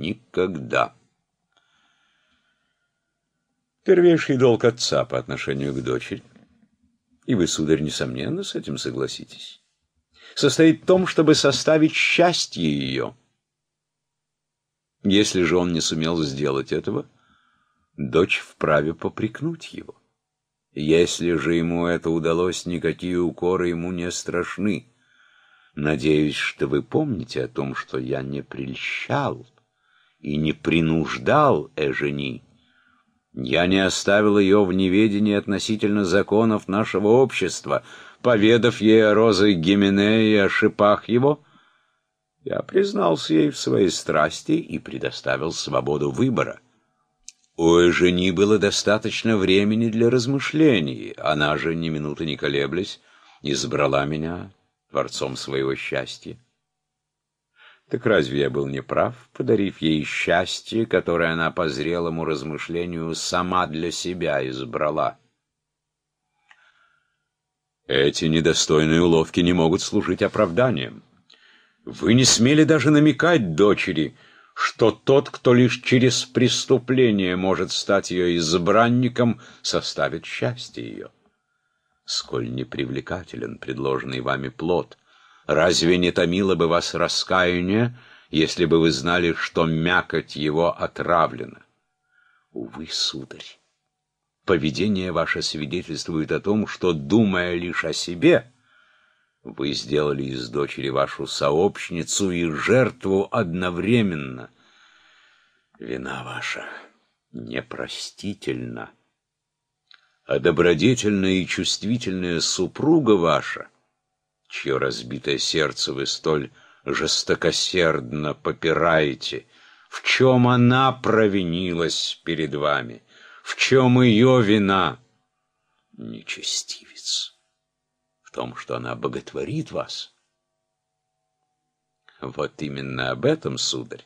никогда. Первейший долг отца по отношению к дочери, и вы, сударь, несомненно, с этим согласитесь, состоит в том, чтобы составить счастье ее. Если же он не сумел сделать этого, дочь вправе попрекнуть его. Если же ему это удалось, никакие укоры ему не страшны. Надеюсь, что вы помните о том, что я не прельщал и не принуждал Эжени. Я не оставил ее в неведении относительно законов нашего общества, поведав ей о розах Гимене и о шипах его. Я признался ей в своей страсти и предоставил свободу выбора. У Эжени было достаточно времени для размышлений. Она же, ни минуты не колеблясь, избрала меня творцом своего счастья. Так разве я был неправ, подарив ей счастье, которое она по зрелому размышлению сама для себя избрала? Эти недостойные уловки не могут служить оправданием. Вы не смели даже намекать дочери, что тот, кто лишь через преступление может стать ее избранником, составит счастье ее. Сколь непривлекателен предложенный вами плод, разве не томило бы вас раскаяние, если бы вы знали, что мякоть его отравлена? Увы, сударь, поведение ваше свидетельствует о том, что, думая лишь о себе, вы сделали из дочери вашу сообщницу и жертву одновременно. Вина ваша непростительна. А добродетельная и чувствительная супруга ваша, чье разбитое сердце вы столь жестокосердно попираете, в чем она провинилась перед вами, в чем ее вина? Нечестивец в том, что она боготворит вас. Вот именно об этом, сударь,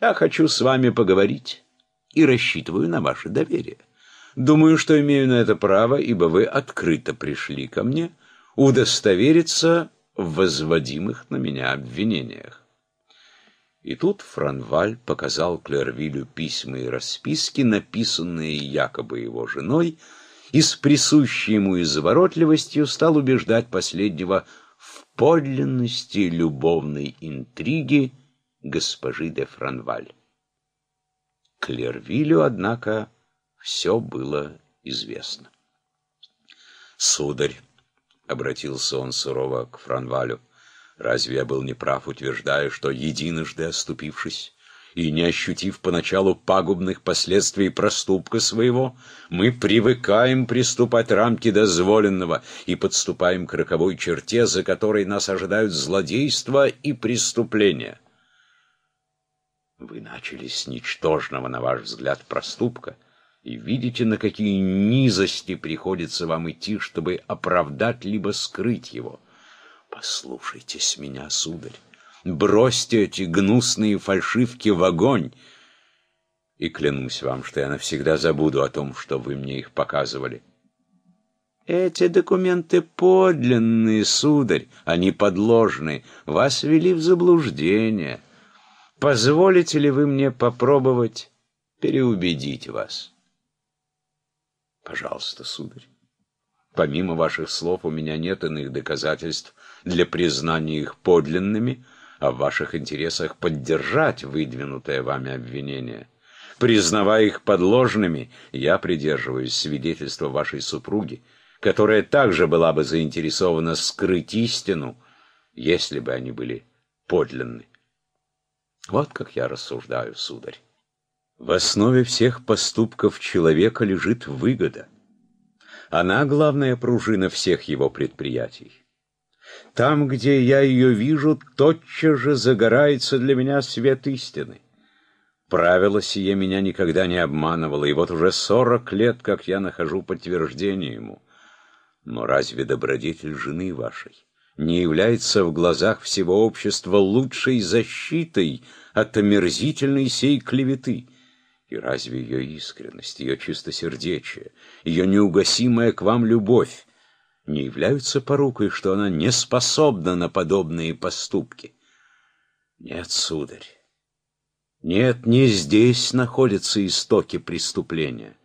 я хочу с вами поговорить и рассчитываю на ваше доверие. Думаю, что имею на это право, ибо вы открыто пришли ко мне удостовериться в возводимых на меня обвинениях. И тут Франваль показал Клервилю письма и расписки, написанные якобы его женой, и с присущей ему изворотливостью стал убеждать последнего в подлинности любовной интриги госпожи де Франваль. Клервилю, однако, все было известно. «Сударь», — обратился он сурово к Франвалю, — «разве я был неправ, утверждая, что, единожды оступившись, и не ощутив поначалу пагубных последствий проступка своего, мы привыкаем приступать рамки дозволенного и подступаем к роковой черте, за которой нас ожидают злодейства и преступления. Вы начали с ничтожного, на ваш взгляд, проступка, и видите, на какие низости приходится вам идти, чтобы оправдать либо скрыть его. Послушайтесь меня, сударь. Бросьте эти гнусные фальшивки в огонь. И клянусь вам, что я навсегда забуду о том, что вы мне их показывали. Эти документы подлинные, сударь, они подложные. Вас ввели в заблуждение. Позволите ли вы мне попробовать переубедить вас? Пожалуйста, сударь. Помимо ваших слов у меня нет иных доказательств для признания их подлинными, а в ваших интересах поддержать выдвинутое вами обвинение. Признавая их подложными, я придерживаюсь свидетельства вашей супруги, которая также была бы заинтересована скрыть истину, если бы они были подлинны. Вот как я рассуждаю, сударь. В основе всех поступков человека лежит выгода. Она главная пружина всех его предприятий. Там, где я ее вижу, тотчас же загорается для меня свет истины. Правило сие меня никогда не обманывало, и вот уже сорок лет, как я нахожу подтверждение ему. Но разве добродетель жены вашей не является в глазах всего общества лучшей защитой от омерзительной сей клеветы? И разве ее искренность, ее чистосердечие, ее неугасимая к вам любовь не являются порукой, что она не способна на подобные поступки. Нет, сударь, Нет, не здесь находятся истоки преступления.